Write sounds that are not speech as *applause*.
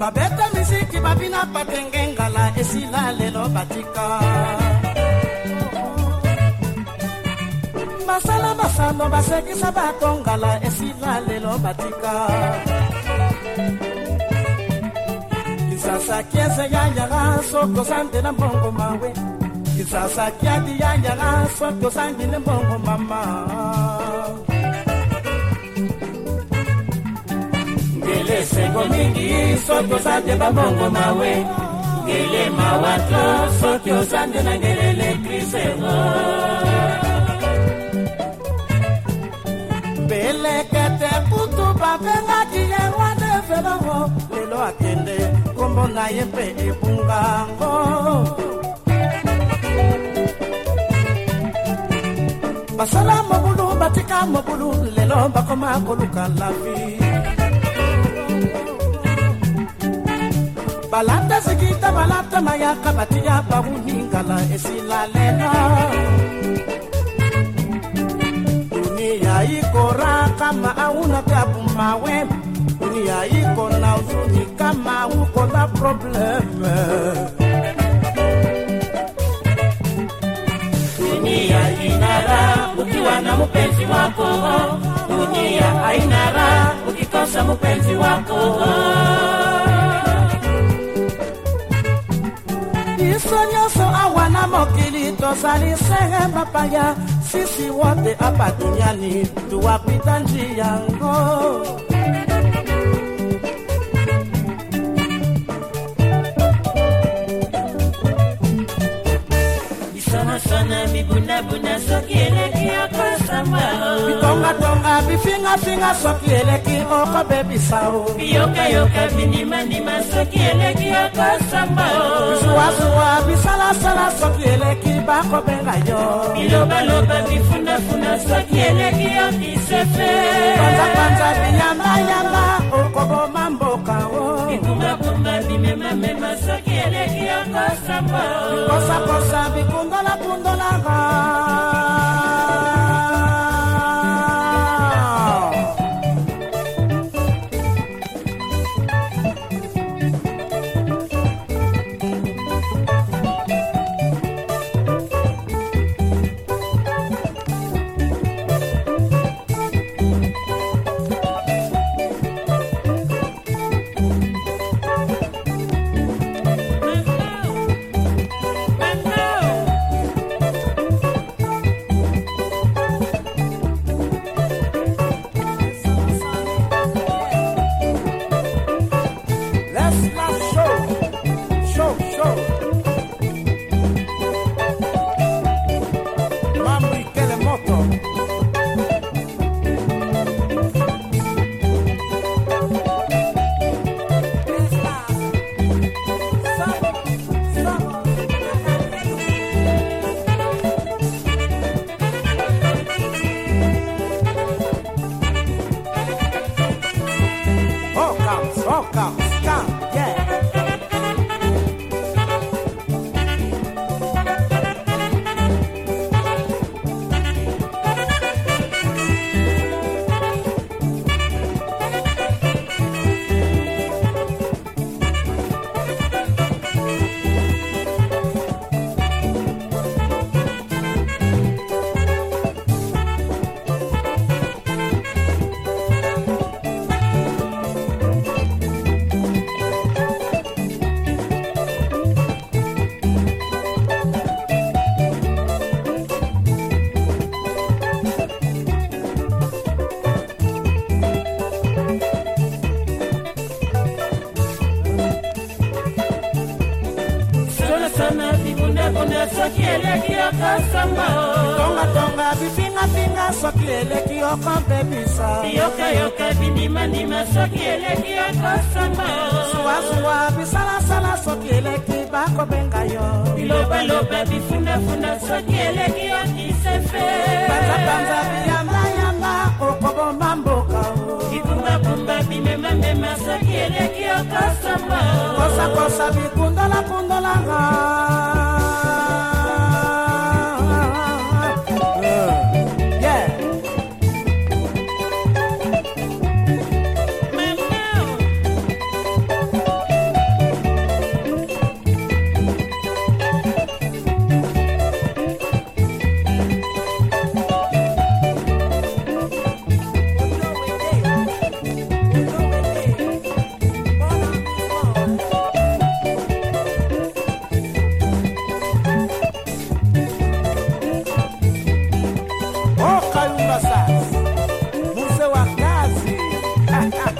babeta misiki babina patenge ngala esila lelo batika basala masano basekisa bato ngala esila lelo batika kisasa kieze yanyaka soko sande na mbongo mawe kisasa kiadi yanyaka soko sandi ne mbongo mama soki osande bambongo mawe ngelema wato soki osande na ngelele krisero belekete kutu babengaki ye wana evelongo lelo akende kombo na ye mpe ebungango basala mobulu batika mobulu lelo bakoma koluka la vie balata sigita balata maya kabatiya bahuningala esilalena dunia iko kama auna tabu mawe dunia iko na uzuni kama uko probleme dunia inara ukiwa na mpenzi wako dunia ainara ukikosa mpenzi wako Nyonso nyonso awana mokili tozali sere mapaya sisi wote apa duniani tuwapita njia yango oh. Sana sana mibuna buna fingafinga soki eleki okobebisa o biyokayoka binimanima soki eleki okosamba o zuwazuwa bisalasala soki eleki bakobenga yo bilobaloba oh. bifunafuna soki eleki okisefe panzapanza biyamayama okoboma mboka o bikumbakumba bimemamema soki eleki okosamba kosakosa oh. bikundolakunda stop, soki eleki okosomba tongatonga bipingapinga soki eleki okompebisa yokayoka bindimandima soki eleki okosomba suwasuwa bisalasala soki eleki bakobenga yo bilobaloba bifundafunda soki eleki okisefe banzabanza biyamba são as frases. *laughs*